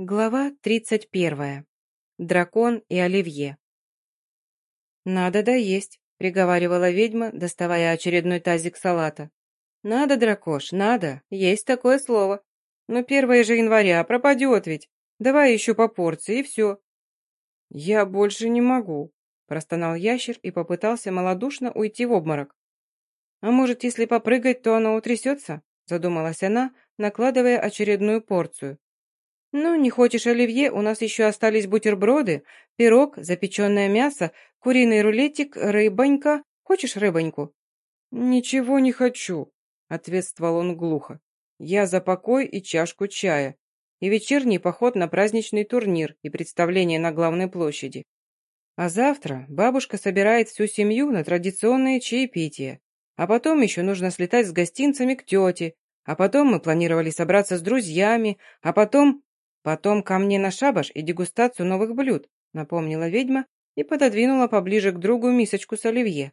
Глава тридцать первая. Дракон и Оливье. «Надо доесть», — приговаривала ведьма, доставая очередной тазик салата. «Надо, дракош, надо, есть такое слово. Но первое же января пропадет ведь. Давай еще по порции, и все». «Я больше не могу», — простонал ящер и попытался малодушно уйти в обморок. «А может, если попрыгать, то оно утрясется?» — задумалась она, накладывая очередную порцию. «Ну, не хочешь оливье, у нас еще остались бутерброды, пирог, запеченное мясо, куриный рулетик, рыбонька. Хочешь рыбоньку?» «Ничего не хочу», — ответствовал он глухо. «Я за покой и чашку чая, и вечерний поход на праздничный турнир и представление на главной площади. А завтра бабушка собирает всю семью на традиционные чаепития, а потом еще нужно слетать с гостинцами к тете, а потом мы планировали собраться с друзьями, а потом...» «Потом ко мне на шабаш и дегустацию новых блюд», напомнила ведьма и пододвинула поближе к другу мисочку с оливье.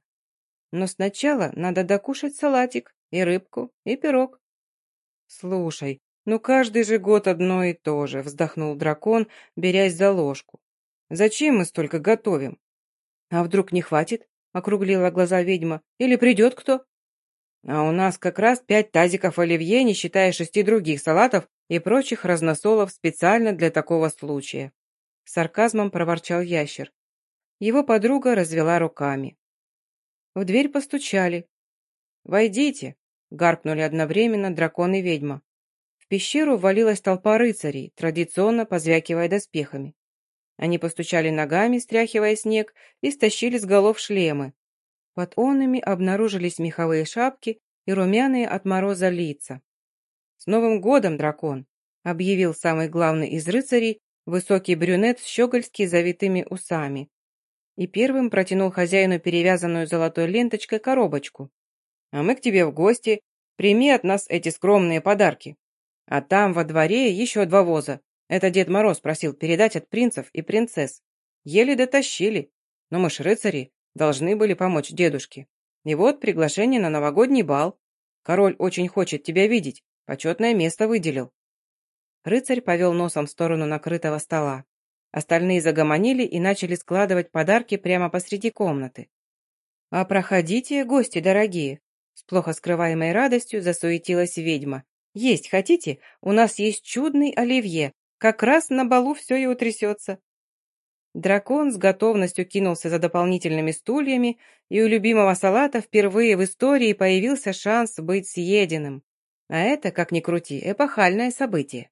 «Но сначала надо докушать салатик, и рыбку, и пирог». «Слушай, ну каждый же год одно и то же», вздохнул дракон, берясь за ложку. «Зачем мы столько готовим?» «А вдруг не хватит?» округлила глаза ведьма. «Или придет кто?» «А у нас как раз пять тазиков оливье, не считая шести других салатов и прочих разносолов специально для такого случая. Сарказмом проворчал ящер. Его подруга развела руками. В дверь постучали. «Войдите!» — гаркнули одновременно дракон и ведьма. В пещеру ввалилась толпа рыцарей, традиционно позвякивая доспехами. Они постучали ногами, стряхивая снег, и стащили с голов шлемы. Под онами обнаружились меховые шапки и румяные от мороза лица. «С Новым годом, дракон!» — объявил самый главный из рыцарей, высокий брюнет с щегольски завитыми усами. И первым протянул хозяину перевязанную золотой ленточкой коробочку. «А мы к тебе в гости. Прими от нас эти скромные подарки. А там, во дворе, еще два воза. Это Дед Мороз просил передать от принцев и принцесс. Еле дотащили. Но мы ж рыцари, должны были помочь дедушке. И вот приглашение на новогодний бал. Король очень хочет тебя видеть. Почетное место выделил». Рыцарь повел носом в сторону накрытого стола. Остальные загомонили и начали складывать подарки прямо посреди комнаты. «А проходите, гости дорогие!» С плохо скрываемой радостью засуетилась ведьма. «Есть хотите? У нас есть чудный оливье. Как раз на балу все и утрясется». Дракон с готовностью кинулся за дополнительными стульями, и у любимого салата впервые в истории появился шанс быть съеденным. А это, как ни крути, эпохальное событие.